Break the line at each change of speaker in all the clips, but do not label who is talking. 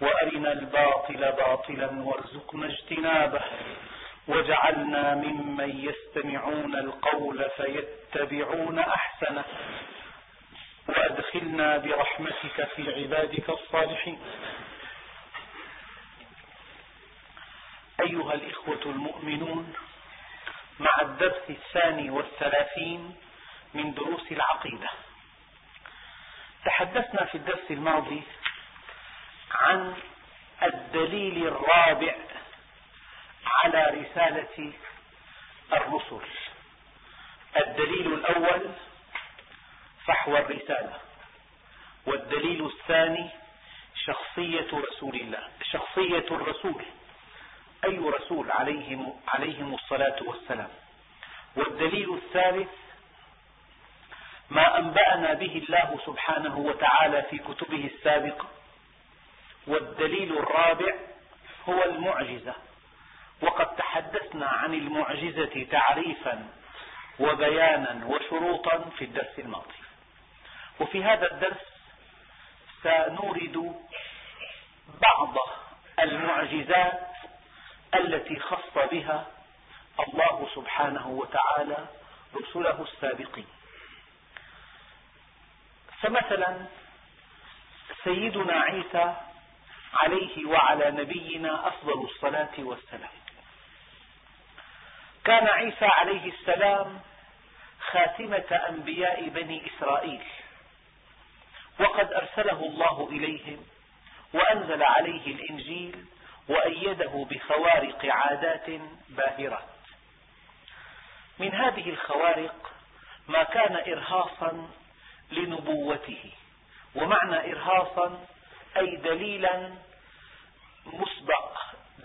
وأرنا الباطل باطلا وارزقنا اجتنابه واجعلنا ممن يستمعون القول فيتبعون أحسنه وأدخلنا برحمتك في عبادك الصالحين. أيها الإخوة المؤمنون مع الدرس الثاني والثلاثين من دروس العقيدة تحدثنا في الدرس الماضي عن الدليل الرابع على رسالة الرسل. الدليل الأول فحوى الرسالة والدليل الثاني شخصية رسول الله. شخصية الرسول أي رسول عليهم, عليهم الصلاة والسلام. والدليل الثالث ما أنبأنا به الله سبحانه وتعالى في كتبه السابقة والدليل الرابع هو المعجزة. وقد تحدثنا عن المعجزة تعريفا وبيانا وشروطا في الدرس الماضي. وفي هذا الدرس سنورد بعض المعجزات التي خص بها الله سبحانه وتعالى رسله السابقين. فمثلا سيدنا عيسى عليه وعلى نبينا أفضل الصلاة والسلام. كان عيسى عليه السلام خاتمة أنبياء بني إسرائيل. وقد أرسله الله إليهم وأنزل عليه الإنجيل وأيده بخوارق عادات باهرات. من هذه الخوارق ما كان إرهاصا لنبوته ومعنى إرهاصا أي دليلا مسبق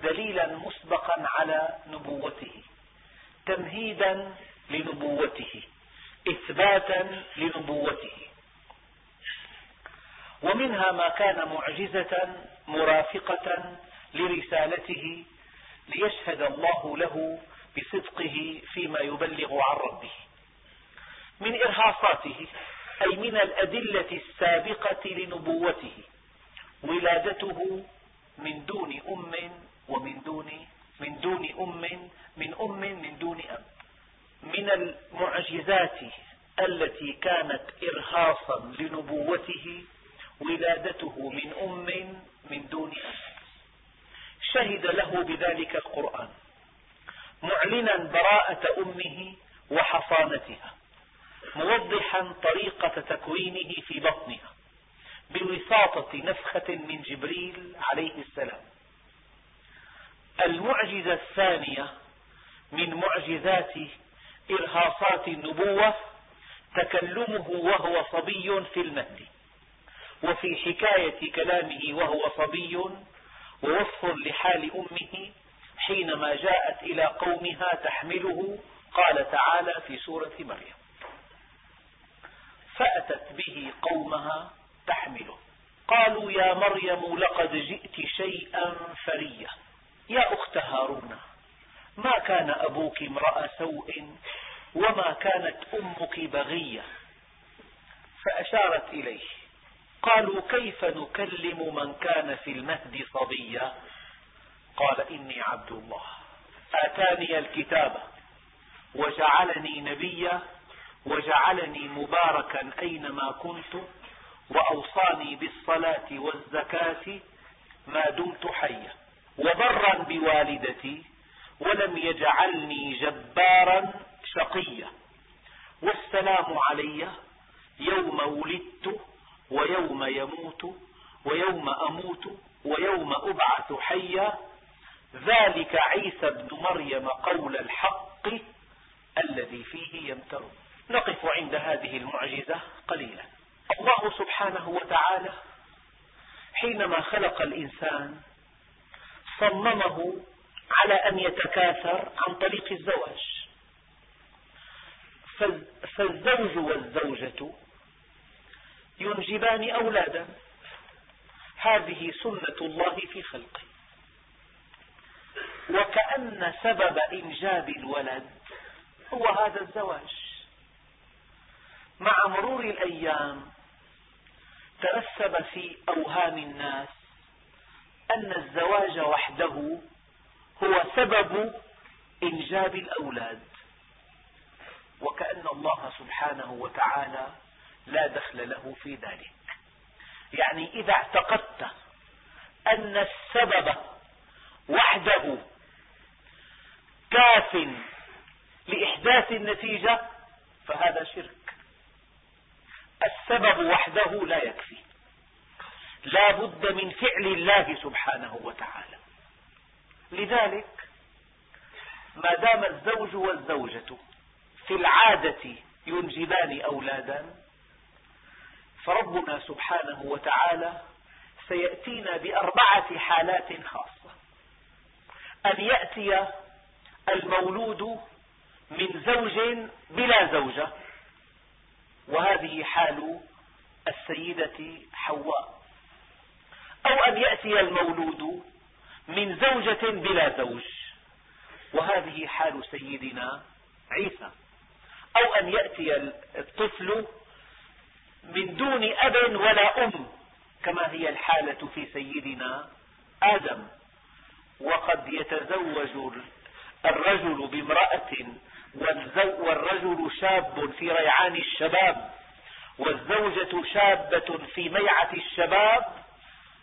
دليلا مسبقا على نبوته تمهيدا لنبوته إثباتا لنبوته. ومنها ما كان معجزة مرافقة لرسالته ليشهد الله له بصدقه فيما يبلغ عن ربه. من إرهاصاته أي من الأدلة السابقة لنبوته ولادته من دون أم ومن دون من دون أم من أم من دون أب. من المعجزات التي كانت إرهاصا لنبوته ولادته من أم من دون أب. شهد له بذلك القرآن معلنا براءة أمه وحصانتها موضحا طريقة تكوينه في بطنها. بوساطة نفخة من جبريل عليه السلام. المعجزة الثانية من معجزات إرهاصات النبوة تكلمه وهو صبي في المهد وفي حكاية كلامه وهو صبي ووصف لحال أمه حينما جاءت إلى قومها تحمله قال تعالى في سورة مريم. فأتت به قومها تحمله. قالوا يا مريم لقد جئت شيئا فريا يا أخت هارون ما كان أبوك امرأ سوء وما كانت أمك بغية؟ فأشارت إليه. قالوا كيف نكلم من كان في المهد صبيا؟ قال إني عبد الله. آتاني الكتاب وجعلني نبيا وجعلني مباركا أينما كنت. وأوصاني بالصلاة والزكاة ما دمت حيا. وبرا بوالدتي ولم يجعلني جبارا شقيا. والسلام علي يوم ولدت ويوم يموت ويوم أموت ويوم أبعث حيا. ذلك عيسى ابن مريم قول الحق الذي فيه يمترون. نقف عند هذه المعجزة قليلا. الله سبحانه وتعالى حينما خلق الإنسان صممه على أن يتكاثر عن طريق الزواج. فالزوج والزوجة ينجبان أولادا. هذه سنة الله في خلقه. وكأن سبب إنجاب الولد هو هذا الزواج. مع مرور الأيام ترسب في أوهام الناس أن الزواج وحده هو سبب إنجاب الأولاد وكأن الله سبحانه وتعالى لا دخل له في ذلك. يعني إذا اعتقدت أن السبب وحده كاف لإحداث النتيجة فهذا شرك. السبب وحده لا يكفي. لا بد من فعل الله سبحانه وتعالى. لذلك ما دام الزوج والزوجة في العادة ينجبان أولادا فربنا سبحانه وتعالى سيأتينا بأربعة حالات خاصة. أن يأتي المولود من زوج بلا زوجة وهذه حال السيدة حواء. أو أن يأتي المولود من زوجة بلا زوج. وهذه حال سيدنا عيسى. أو أن يأتي الطفل من دون أب ولا أم كما هي الحالة في سيدنا آدم. وقد يتزوج الرجل بامرأة والرجل شاب في ريعان الشباب والزوجة شابة في ميعة الشباب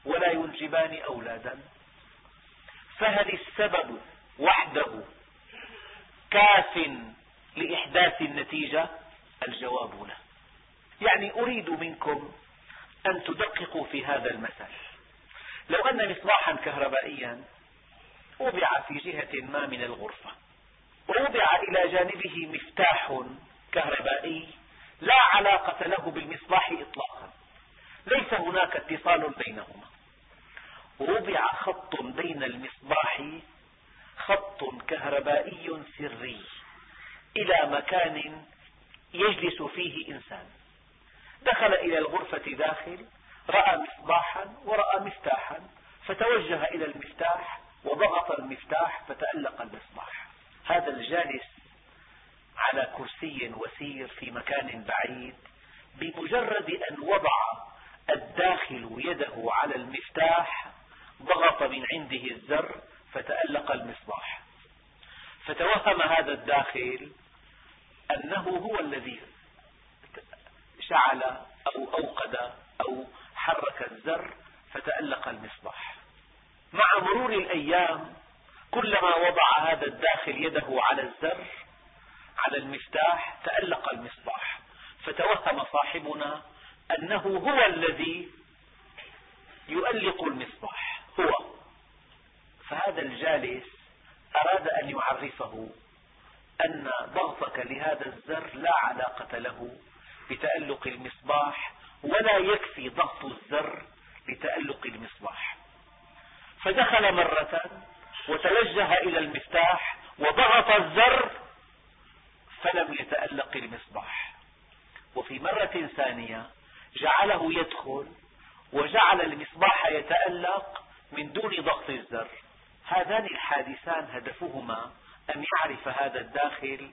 ولا ينجبان أولادا. فهل السبب وحده كاف لإحداث النتيجة؟ الجواب لا. يعني أريد منكم أن تدققوا في هذا المثل. لو أن مصباحا كهربائيا وضع في جهة ما من الغرفة ووضع إلى جانبه مفتاح كهربائي لا علاقة له بالمصباح إطلاقا. ليس هناك اتصال بينهما. وضع خط بين المصباح خط كهربائي سري إلى مكان يجلس فيه إنسان. دخل إلى الغرفة داخل رأى مصباحا ورأى مفتاحا فتوجه إلى المفتاح وضغط المفتاح فتألق المصباح. هذا الجالس على كرسي وسير في مكان بعيد بمجرد أن وضع الداخل يده على المفتاح ضغط من عنده الزر فتألق المصباح. فتوهم هذا الداخل أنه هو الذي شعل أو أوقد أو حرك الزر فتألق المصباح. مع مرور الأيام كلما وضع هذا الداخل يده على الزر على المفتاح تألق المصباح. فتوهم صاحبنا أنه هو الذي يؤلق المصباح هو. فهذا الجالس أراد أن يعرفه أن ضغطك لهذا الزر لا علاقة له بتألق المصباح ولا يكفي ضغط الزر لتألق المصباح. فدخل مرة وتوجه إلى المفتاح وضغط الزر فلم يتألق المصباح. وفي مرة ثانية جعله يدخل وجعل المصباح يتألق من دون ضغط الزر. هذان الحادثان هدفهما أن يعرف هذا الداخل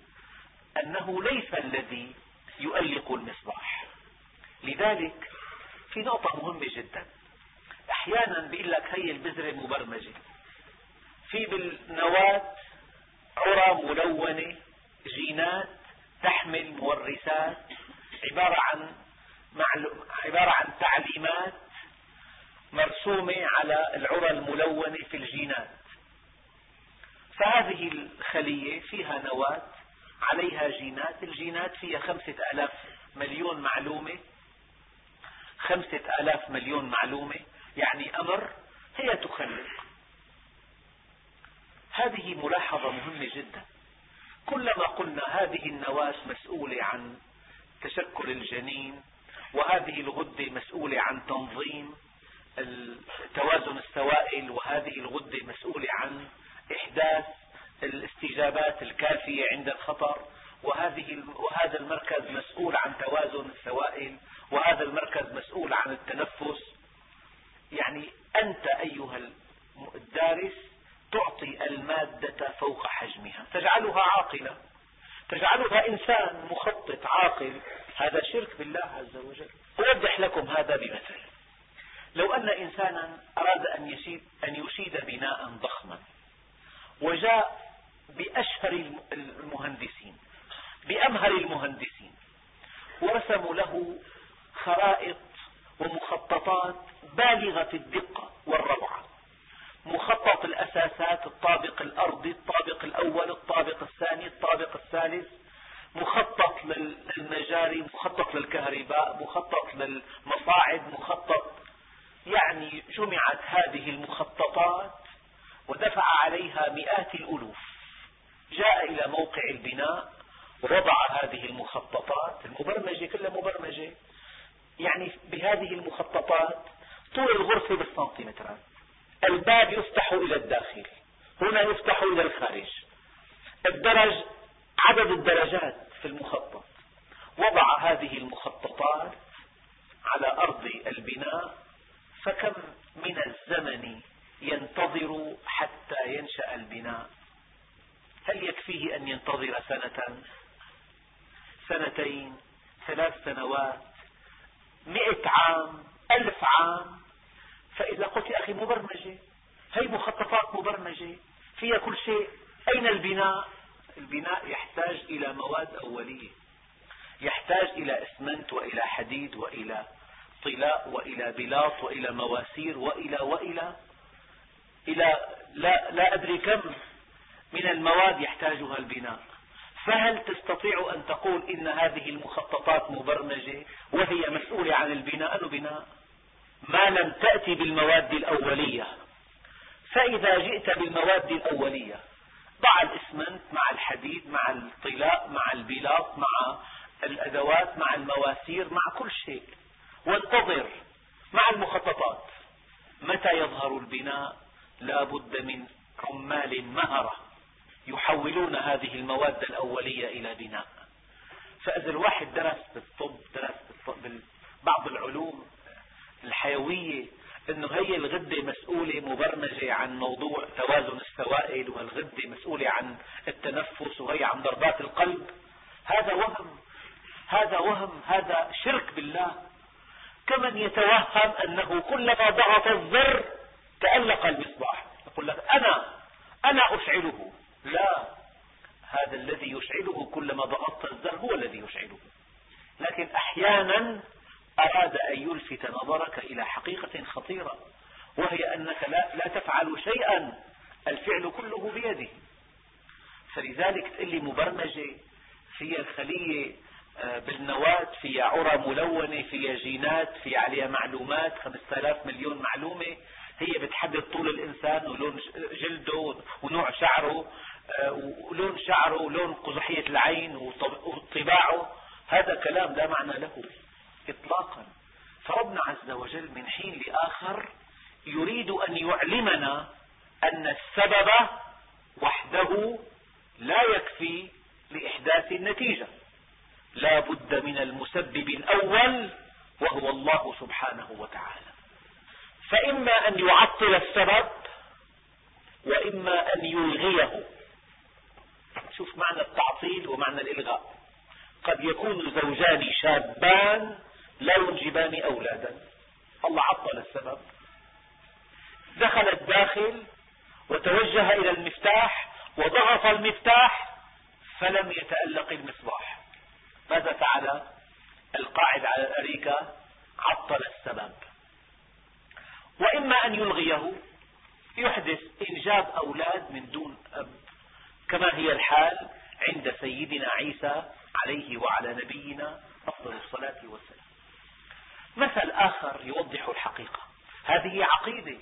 أنه ليس الذي يؤلق المصباح. لذلك في نقطة مهمة جدا. أحيانا بيقول لك هي البذرة المبرمجة في بالنواة عرى ملونة جينات تحمل مورثات عبارة عن عبارة عن تعليمات مرسومة على العرى الملونة في الجينات. فهذه الخلية فيها نواة عليها جينات الجينات فيها خمسة آلاف مليون معلومة. خمسة آلاف مليون معلومة يعني أمر هي تخلق هذه ملاحظة مهمة جدا. كلما قلنا هذه النواة مسؤولة عن تشكل الجنين وهذه الغدة مسؤولة عن تنظيم توازن السوائل وهذه الغدة مسؤولة عن إحداث الاستجابات الكافية عند الخطر وهذه وهذا المركز مسؤول عن توازن السوائل وهذا المركز مسؤول عن التنفس. يعني أنت أيها الدارس تعطي المادة فوق حجمها. تجعلها عاقلة. تجعلها إنسان مخطط عاقل. هذا شرك بالله عز وجل. أوضح لكم هذا بمثل. لو أن إنسانا أراد أن يشيد, أن يشيد بناء ضخما وجاء بأشهر المهندسين بأمهر المهندسين ورسموا له خرائط ومخططات بالغة الدقة الأساسات الطابق الأرضي الطابق الأول الطابق الثاني الطابق الثالث. مخطط للمجاري مخطط للكهرباء مخطط للمصاعد مخطط يعني جمعت هذه المخططات ودفع عليها مئات الألوف. جاء إلى موقع البناء ووضع هذه المخططات. المبرمجة كلها مبرمجة. يعني بهذه المخططات طول الغرفة بالسنتيمترات. الباب يفتح إلى الداخل. هنا يفتح إلى الخارج. الدرج عدد الدرجات في المخطط. وضع هذه المخططات على أرض البناء فكم من الزمن ينتظر حتى ينشأ البناء؟ هل يكفيه أن ينتظر سنة؟ سنتين ثلاث سنوات مئة عام ألف عام؟ فإذا قلت يا أخي مبرمجة هي مخططات مبرمجة فيها كل شيء. أين البناء؟ البناء يحتاج إلى مواد أولية يحتاج إلى إسمنت وإلى حديد وإلى طلاء وإلى بلاط وإلى مواسير وإلى وإلى إلى لا, لا أدري كم من المواد يحتاجها البناء. فهل تستطيع أن تقول إن هذه المخططات مبرمجة وهي مسؤولة عن البناء؟ أنه بناء. ما لم تأتي بالمواد الأولية. فإذا جئت بالمواد الأولية ضع الإسمنت مع الحديد مع الطلاء مع البلاط مع الأدوات مع المواسير مع كل شيء. وانتظر مع المخططات. متى يظهر البناء؟ لا بد من عمال مهرة يحولون هذه المواد الأولية إلى بناء. فإذا الواحد درس بالطب درس بعض العلوم الحيوية انه هي الغدة مسؤولة مبرمجة عن موضوع توازن السوائل والغدة مسؤولة عن التنفس وهي عن ضربات القلب. هذا وهم هذا وهم هذا شرك بالله. كمن يتوهم أنه كلما ضغط الزر تألق المصباح يقول لك أنا أنا أشعله. لا هذا الذي يشعله كلما ضغطت الزر هو الذي يشعله. لكن أحيانا أراد أن يلفت نظرك إلى حقيقة خطيرة وهي أنك لا, لا تفعل شيئا الفعل كله بيده. فلذلك تقول لي مبرمجة فيها الخلية آه، بالنواة فيها عرى ملونة فيها جينات فيها عليها معلومات 5000 مليون معلومة. هي بتحدد طول الإنسان ولون جلده ونوع شعره آه، ولون شعره ولون قزحية العين وطباعه. هذا كلام لا معنى له. إطلاقا. فربنا عز وجل من حين لآخر يريد أن يعلمنا أن السبب وحده لا يكفي لإحداث النتيجة. لا بد من المسبب الأول وهو الله سبحانه وتعالى. فإما أن يعطل السبب وإما أن يلغيه. شوف معنى التعطيل ومعنى الإلغاء. قد يكون زوجان شابان لا ينجبان أولادا. الله عطل السبب. دخل الداخل وتوجه إلى المفتاح وضغط المفتاح فلم يتألق المصباح. ماذا فعل؟ القاعد على الأريكة عطل السبب. وإما أن يلغيه يحدث إنجاب أولاد من دون أب. كما هي الحال عند سيدنا عيسى عليه وعلى نبينا أفضل الصلاة والسلام. مثل آخر يوضح الحقيقة. هذه عقيدة.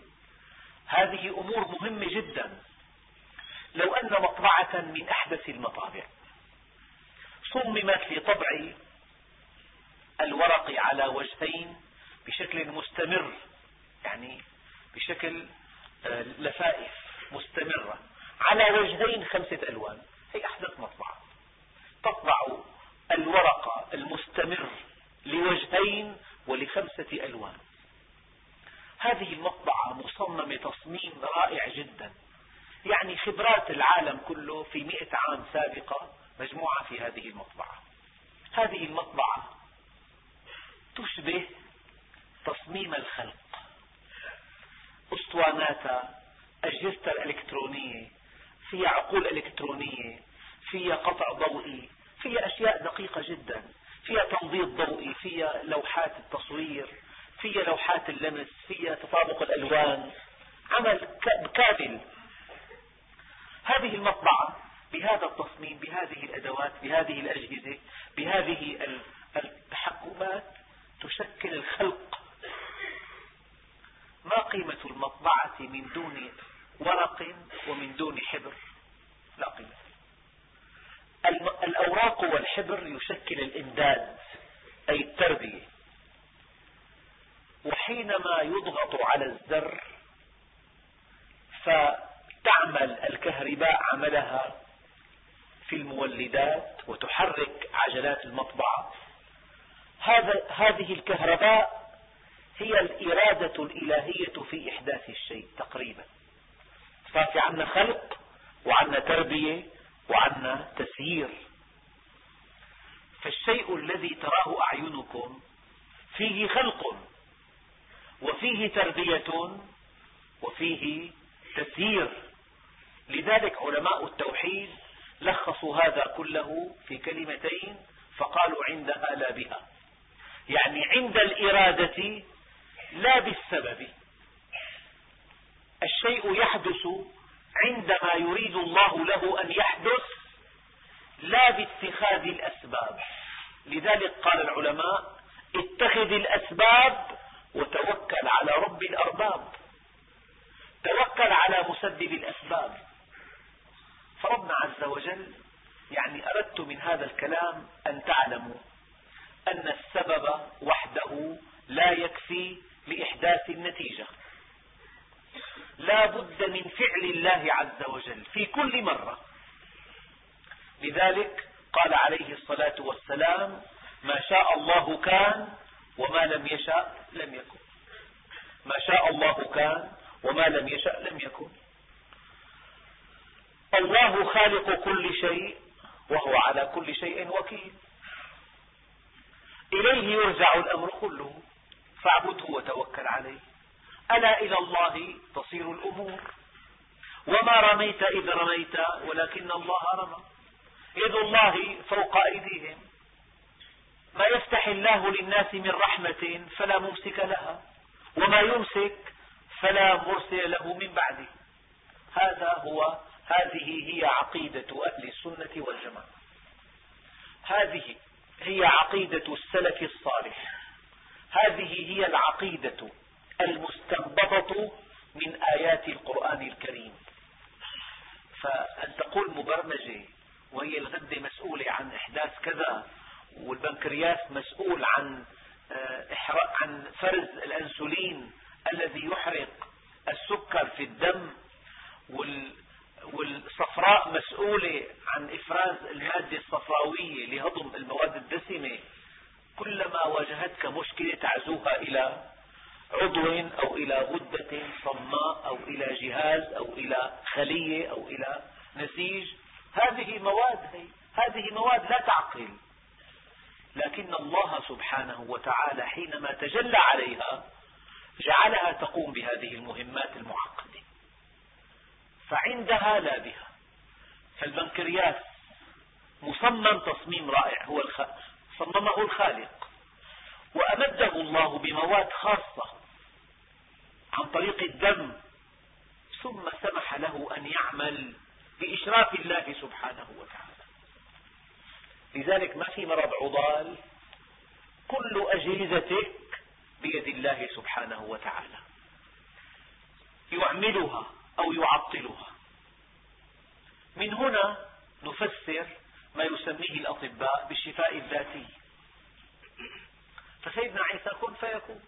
هذه أمور مهمة جدا. لو أن مطبعة من أحدث المطابع صممت لطبع الورق على وجهين بشكل مستمر يعني بشكل آه، لفائف مستمرة على وجهين خمسة ألوان هي أحدث مطبعة. تطبع الورقة المستمر لوجهين ولخمسة ألوان. هذه المطبعة مصممة تصميم رائع جدا. يعني خبرات العالم كله في مئة عام سابقة مجموعة في هذه المطبعة هذه المطبعة تشبه تصميم الخلق. أسطواناتها أجهزتها الإلكترونية فيها عقول إلكترونية فيها قطع ضوئي فيها أشياء دقيقة جدا. فيها تنظير ضوئي فيها لوحات التصوير فيها لوحات اللمس فيها تطابق الألوان عمل كامل. هذه المطبعة بهذا التصميم بهذه الأدوات بهذه الأجهزة بهذه التحكمات تشكل الخلق. ما قيمة المطبعة من دون ورق ومن دون حبر؟ لا قيمة. الأوراق والحبر يشكل الإمداد أي التربية. وحينما يضغط على الزر فتعمل الكهرباء عملها في المولدات وتحرك عجلات المطبعة. هذا هذه الكهرباء هي الإرادة الإلهية في إحداث الشيء تقريبا. صار في عنا خلق وعنا تربية وعنا تسيير. فالشيء الذي تراه أعينكم فيه خلق وفيه تربية وفيه تسيير. لذلك علماء التوحيد لخصوا هذا كله في كلمتين فقالوا عندها لا بها يعني عند الإرادة لا بالسبب. الشيء يحدث عندما يريد الله له أن يحدث لا باتخاذ الأسباب. لذلك قال العلماء اتخذ الأسباب وتوكل على رب الأرباب. توكل على مسبب الأسباب. فربنا عز وجل يعني أردت من هذا الكلام أن تعلموا أن السبب وحده لا يكفي لإحداث النتيجة. لا بد من فعل الله عز وجل في كل مرة. لذلك قال عليه الصلاة والسلام ما شاء الله كان وما لم يشاء لم يكن. ما شاء الله كان وما لم يشاء لم يكن. الله خالق كل شيء وهو على كل شيء وكيل. إليه يرجع الأمر كله فاعبده وتوكل عليه. ألا إلى الله تصير الأمور. وما رميت إذ رميت ولكن الله رمى. يد الله فوق أيديهم. ما يفتح الله للناس من رحمة فلا ممسك لها. وما يمسك فلا مرسل له من بعده. هذا هو هذه هي عقيدة أهل السنة والجماعة. هذه هي عقيدة السلف الصالح. هذه هي العقيدة المستنبطة من آيات القرآن الكريم. فأن تقول مبرمجة وهي الغدة مسؤولة عن إحداث كذا والبنكرياس مسؤول عن آه، عن فرز الأنسولين الذي يحرق السكر في الدم والصفراء مسؤولة عن إفراز المادة الصفراوية لهضم المواد الدسمة؟ كلما واجهتك مشكلة تعزوها إلى عضو أو إلى غدة صماء أو إلى جهاز أو إلى خلية أو إلى نسيج. هذه مواد هي هذه مواد لا تعقل. لكن الله سبحانه وتعالى حينما تجلى عليها جعلها تقوم بهذه المهمات المعقدة. فعندها لا بها. فالبنكرياس مصمم تصميم رائع هو الخ... صممه الخالق. وأمده الله بمواد خاصة. عن طريق الدم. ثم سمح له أن يعمل بإشراف الله سبحانه وتعالى. لذلك ما في مرض عضال؟ كل أجهزتك بيد الله سبحانه وتعالى. يعملها أو يعطلها. من هنا نفسر ما يسميه الأطباء بالشفاء الذاتي. فسيدنا عيسى كن فيكون.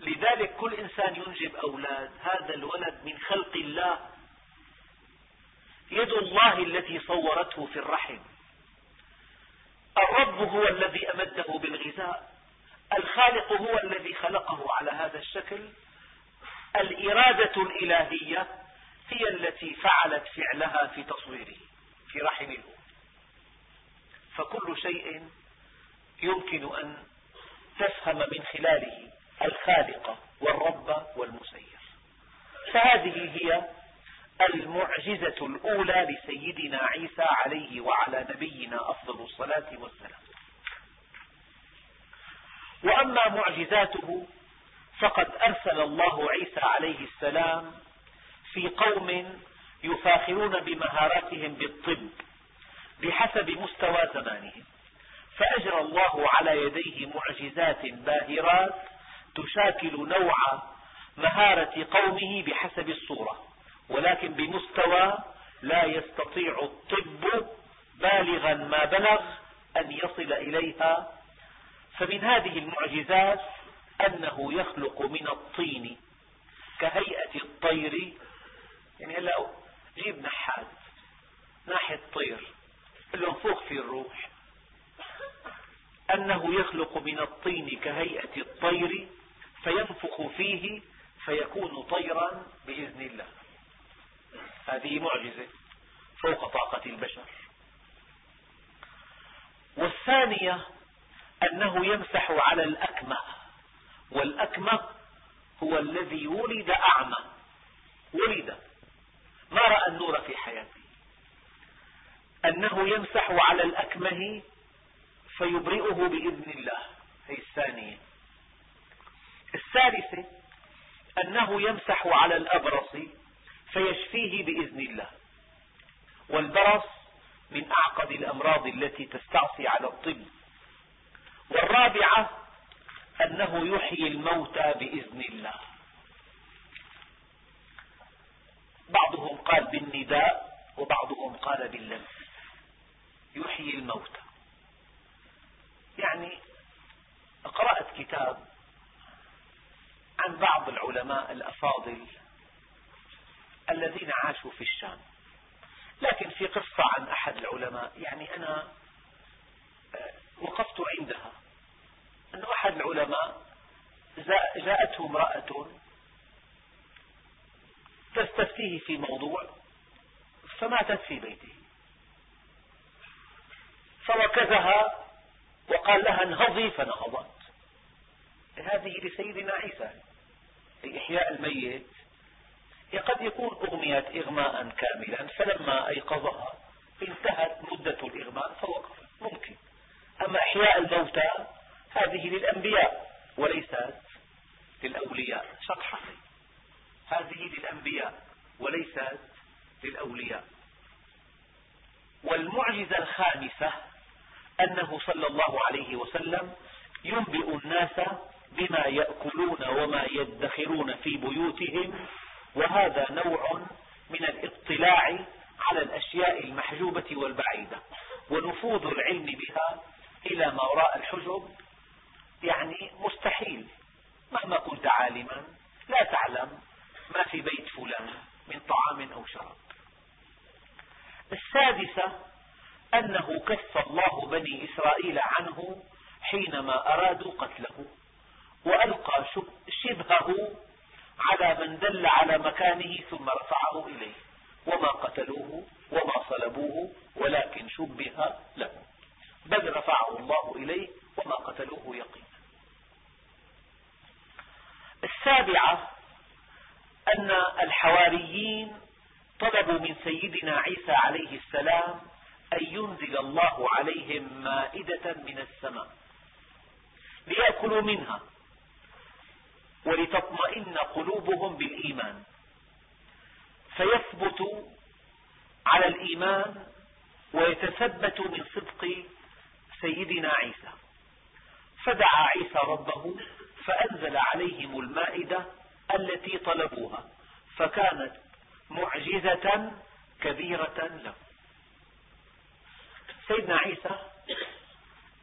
لذلك كل إنسان ينجب أولاد. هذا الولد من خلق الله. يد الله التي صورته في الرحم. الرب هو الذي أمده بالغذاء. الخالق هو الذي خلقه على هذا الشكل. الإرادة الإلهية هي التي فعلت فعلها في تصويره في رحم الأم. فكل شيء يمكن أن تفهم من خلاله. الخالق والرب والمسير. فهذه هي المعجزة الأولى لسيدنا عيسى عليه وعلى نبينا أفضل الصلاة والسلام. وأما معجزاته فقد أرسل الله عيسى عليه السلام في قوم يفاخرون بمهاراتهم بالطب بحسب مستوى زمانهم فأجرى الله على يديه معجزات باهرات تشاكل نوع مهارة قومه بحسب الصورة ولكن بمستوى لا يستطيع الطب بالغا ما بلغ أن يصل إليها. فمن هذه المعجزات أنه يخلق من الطين كهيئة الطير. يعني هلا جيب نحات ناحية طير قل له انفخ في الروح. أنه يخلق من الطين كهيئة الطير فينفخ فيه فيكون طيرا بإذن الله. هذه معجزة فوق طاقة البشر. والثانية أنه يمسح على الأكمة والأكمة هو الذي ولد أعمى. ولد. ما رأى النور في حياته. أنه يمسح على الأكمه فيبرئه بإذن الله. هي الثانية. الثالثة أنه يمسح على الأبرص فيشفيه بإذن الله. والبرص من أعقد الأمراض التي تستعصي على الطب. والرابعة أنه يحيي الموتى بإذن الله. بعضهم قال بالنداء وبعضهم قال باللمس. يحيي الموتى. يعني قرأت كتاب عن بعض العلماء الأفاضل الذين عاشوا في الشام. لكن في قصة عن أحد العلماء يعني أنا آه، وقفت عندها. أن أحد العلماء جاءته امرأة تستفتيه في موضوع فماتت في بيته. فوكزها وقال لها انهضي فنهضت. هذه لسيدنا عيسى. لإحياء الميت قد يكون أغميت إغماء كاملا فلما أيقظها انتهت مدة الإغماء فوقفت ممكن. أما إحياء الموتى هذه للأنبياء وليست للأولياء. شطحة. هذه للأنبياء وليست للأولياء. والمعجزة الخامسة أنه صلى الله عليه وسلم ينبئ الناس بما يأكلون وما يدخرون في بيوتهم وهذا نوع من الاطلاع على الأشياء المحجوبة والبعيدة. ونفوذ العلم بها إلى ما وراء الحجب يعني مستحيل. مهما كنت عالما لا تعلم ما في بيت فلان من طعام أو شراب. السادسة أنه كف الله بني إسرائيل عنه حينما أرادوا قتله. وألقى شبهه على من دل على مكانه ثم رفعه إليه. وما قتلوه وما صلبوه ولكن شبه له. بل رفعه الله إليه وما قتلوه يقينا السابعة أن الحواريين طلبوا من سيدنا عيسى عليه السلام أن ينزل الله عليهم مائدة من السماء ليأكلوا منها. ولتطمئن قلوبهم بالإيمان. فيثبتوا على الإيمان ويتثبتوا من صدق سيدنا عيسى. فدعا عيسى ربه فأنزل عليهم المائدة التي طلبوها فكانت معجزة كبيرة له. سيدنا عيسى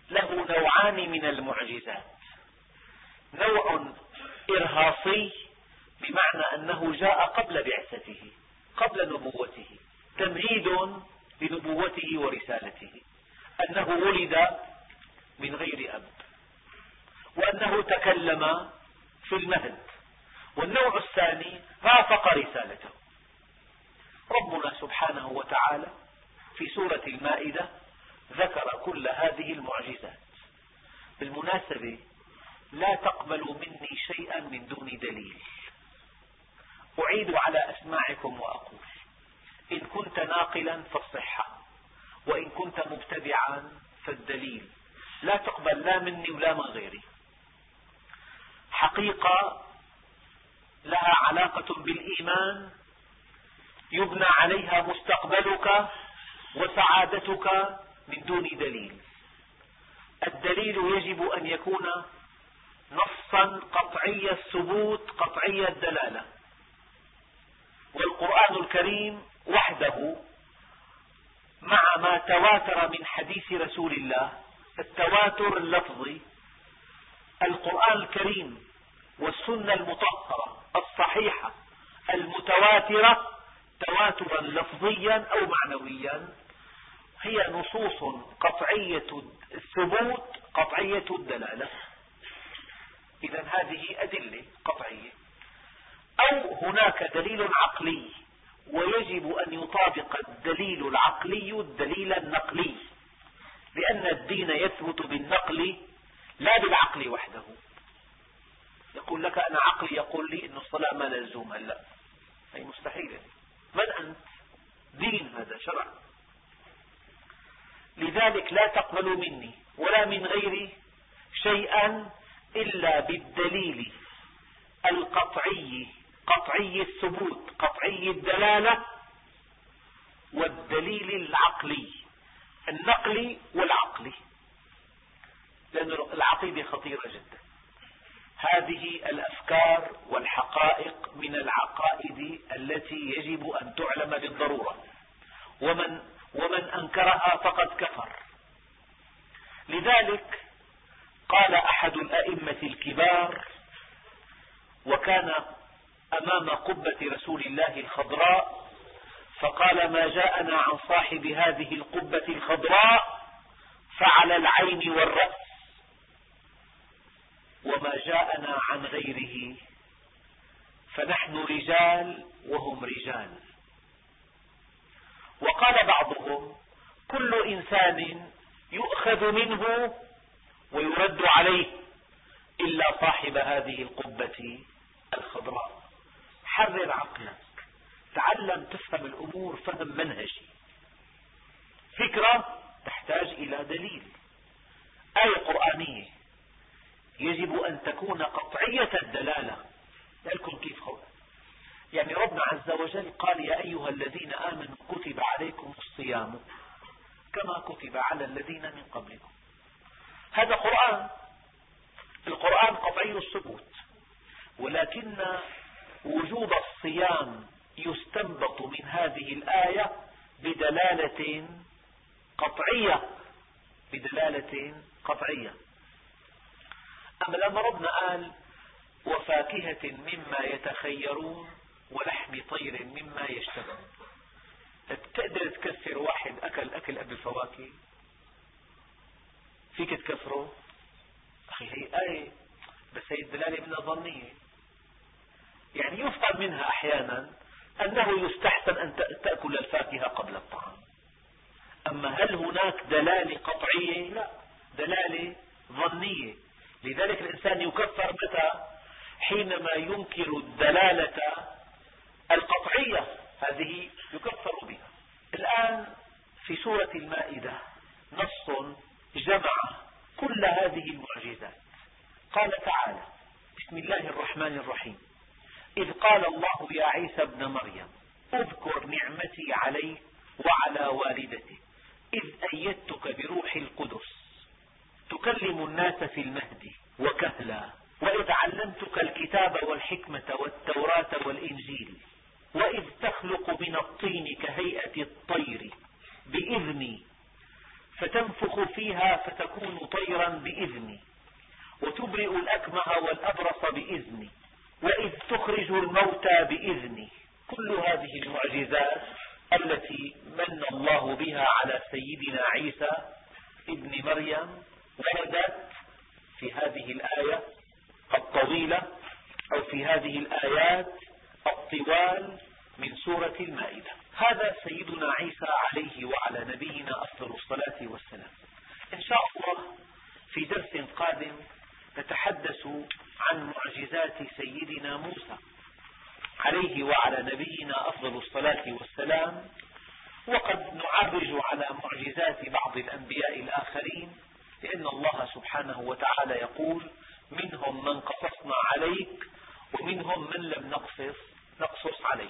له نوعان من المعجزات. نوع إرهاصي بمعنى أنه جاء قبل بعثته قبل نبوته تمهيد لنبوته ورسالته أنه ولد من غير أب وأنه تكلم في المهد والنوع الثاني رافق رسالته. ربنا سبحانه وتعالى في سورة المائدة ذكر كل هذه المعجزات. بالمناسبة لا تقبلوا مني شيئا من دون دليل. أعيد على أسماعكم وأقول إن كنت ناقلا فالصحة وإن كنت مبتدعا فالدليل. لا تقبل لا مني ولا من غيري. حقيقة لها علاقة بالإيمان يبنى عليها مستقبلك وسعادتك من دون دليل. الدليل يجب أن يكون نصا قطعي الثبوت قطعي الدلالة. والقرآن الكريم وحده مع ما تواتر من حديث رسول الله التواتر اللفظي القرآن الكريم والسنة المطهرة الصحيحة المتواترة تواترا لفظيا أو معنويا هي نصوص قطعية الثبوت قطعية الدلالة. إذا هذه أدلة قطعية. أو هناك دليل عقلي ويجب أن يطابق الدليل العقلي الدليل النقلي لأن الدين يثبت بالنقل لا بالعقل وحده. يقول لك أنا عقلي يقول لي أن الصلاة ما لزومها لا هي مستحيلة من أنت؟ دين هذا شرع. لذلك لا تقبلوا مني ولا من غيري شيئا إلا بالدليل القطعي قطعي الثبوت قطعي الدلالة والدليل العقلي النقلي والعقلي. لأن العقيدة خطيرة جدا. هذه الأفكار والحقائق من العقائد التي يجب أن تعلم بالضرورة. ومن, ومن أنكرها فقد كفر. لذلك قال أحد الأئمة الكبار وكان أمام قبة رسول الله الخضراء فقال ما جاءنا عن صاحب هذه القبة الخضراء فعلى العين والرأس وما جاءنا عن غيره فنحن رجال وهم رجال. وقال بعضهم كل إنسان يؤخذ منه ويرد عليه إلا صاحب هذه القبة الخضراء. حرر عقلك. تعلم تفهم الأمور فهم منهجي. فكرة تحتاج إلى دليل. آية قرآنية. يجب أن تكون قطعية الدلالة. لكم كيف خوف يعني ربنا عز وجل قال يا أيها الذين آمنوا كتب عليكم الصيام كما كتب على الذين من قبلكم. هذا قرآن. القرآن قطعي الثبوت. ولكن وجوب الصيام يستنبط من هذه الآية بدلالة قطعية. بدلالة قطعية. أما لما ربنا قال وفاكهة مما يتخيرون ولحم طير مما يشتهون. تقدر تكسر واحد أكل أكل قبل الفواكه؟ فيك تكسره أخي هي آية بس هي الدلالة منها ظنية يعني يفهم منها أحيانا أنه يستحسن أن تأكل الفاكهة قبل الطعام. أما هل هناك دلالة قطعية؟ لا دلالة ظنية. لذلك الإنسان يكفر متى؟ حينما ينكر الدلالة القطعية. هذه يكفر بها. الآن في سورة المائدة نص جمع كل هذه المعجزات. قال تعالى بسم الله الرحمن الرحيم. إذ قال الله يا عيسى ابن مريم اذكر نعمتي عليك وعلى والدتك إذ أيدتك بروح القدس. تكلم الناس في المهد وكهلا وإذ علمتك الكتاب والحكمة والتوراة والإنجيل وإذ تخلق من الطين كهيئة الطير بإذني فتنفخ فيها فتكون طيرا بإذني وتبرئ الأكمه والأبرص بإذني وإذ تخرج الموتى بإذني. كل هذه المعجزات التي من الله بها على سيدنا عيسى ابن مريم وردت في هذه الآية الطويلة أو في هذه الآيات الطوال من سورة المائدة. هذا سيدنا عيسى عليه وعلى نبينا أفضل الصلاة والسلام. إن شاء الله في درس قادم نتحدث عن معجزات سيدنا موسى عليه وعلى نبينا أفضل الصلاة والسلام وقد نعرج على معجزات بعض الأنبياء الآخرين لأن الله سبحانه وتعالى يقول منهم من قصصنا عليك ومنهم من لم نقصص نقصص عليه